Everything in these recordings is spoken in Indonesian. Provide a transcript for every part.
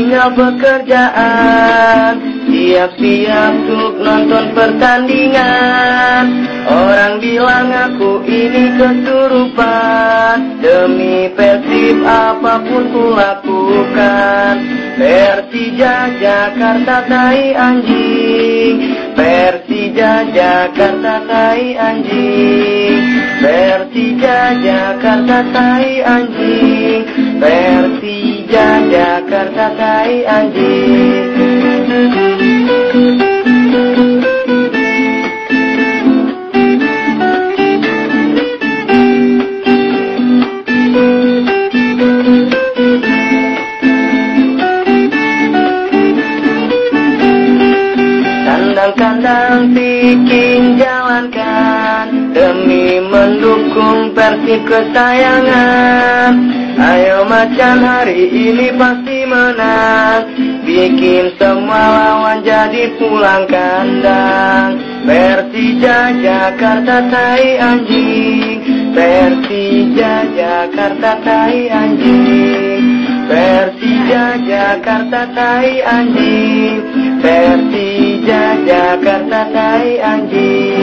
tinggal pekerjaan. Siap-siap untuk nonton pertandingan. Orang bilang aku ini kesurupan. Demi Persib apa pun ku lakukan Persija Jakarta tai anjing. Persija Jakarta tai anjing. Persija Jakarta tai anjing. Persija Jakarta tai anjing. Kandang-kandang bikin jalankan Demi mendukung persib kesayangan Ayo macan hari ini pasti menang. Bikin semua lawan jadi pulang kandang. Persija Jakarta tai anjing. Persija Jakarta tai anjing. Persija Jakarta tai anjing. Persija Jakarta tai anjing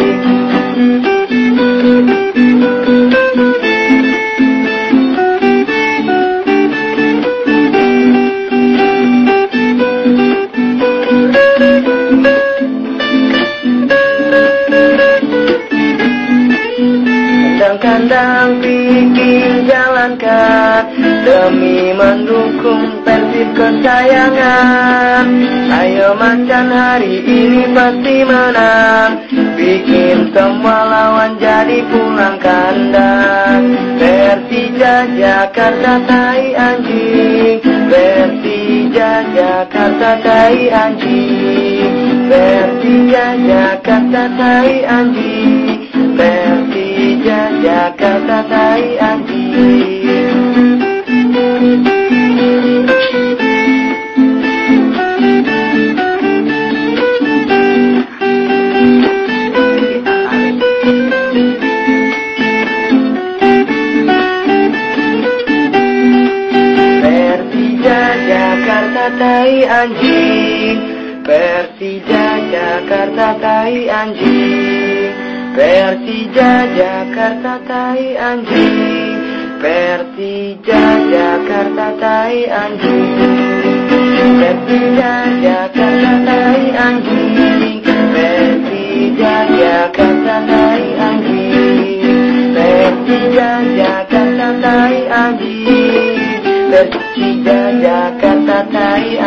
Kandang-kandang bikin jalankan. Demi mendukung persib kesayangan. Ayo macan hari ini pasti menang. Bikin semua lawan jadi pulang kandang. Persija Jakarta tai anjing. Persija Jakarta tai anjing. Persija Jakarta tai anjing. Persija Persija Jakarta tai anjing Persija Jakarta tai anjing Persija Jakarta tai anjing. Persija Jakarta tai anjing. Persija Jakarta tai anjing. Persija Jakarta tai anjing. Persija Jakarta tai anjing. Persija Jakarta tai